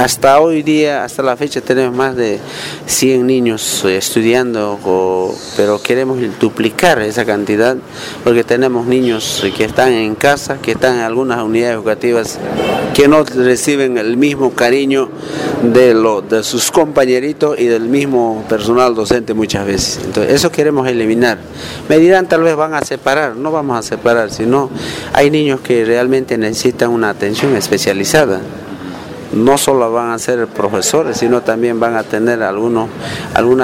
hasta hoy día, hasta la fecha, tenemos más de 100 niños estudiando, pero queremos duplicar esa cantidad porque tenemos niños que están en casa, que están en algunas unidades educativas que no reciben el mismo cariño de, de sus compañeritos y del mismo personal docente muchas veces. Entonces, eso queremos eliminar. Me dirán, tal vez van a separar, no vamos a separar, sino hay niños que realmente necesitan una atención especializada no solo van a ser profesores, sino también van a tener alguna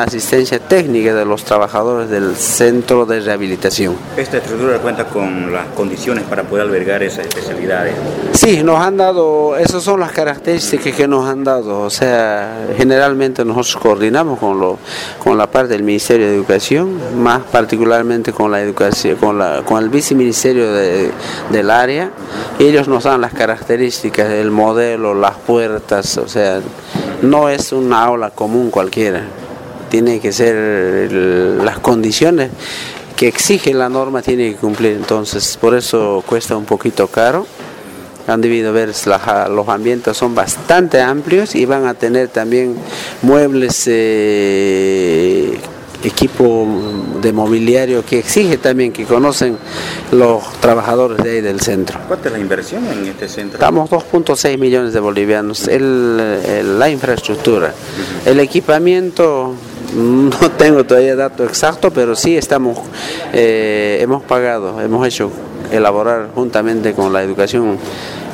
asistencia técnica de los trabajadores del centro de rehabilitación. ¿Esta estructura cuenta con las condiciones para poder albergar esas especialidades? Sí, nos han dado, esas son las características que nos han dado. O sea, generalmente nosotros coordinamos con, lo, con la parte del Ministerio de Educación, más particularmente con la educación, con, la, con el viceministerio de, del área. Ellos nos dan las características del modelo, las puertas, o sea, no es una aula común cualquiera. Tiene que ser las condiciones que exige la norma tiene que cumplir, entonces por eso cuesta un poquito caro. Han debido ver, los ambientes son bastante amplios y van a tener también muebles eh, equipo de mobiliario que exige también que conocen los trabajadores de ahí del centro. ¿Cuánta es la inversión en este centro? Estamos 2.6 millones de bolivianos. El, la infraestructura, el equipamiento no tengo todavía dato exacto, pero sí estamos, eh, hemos pagado, hemos hecho elaborar juntamente con la educación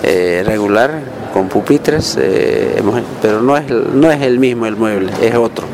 eh, regular, con pupitres, eh, pero no es, no es el mismo el mueble, es otro.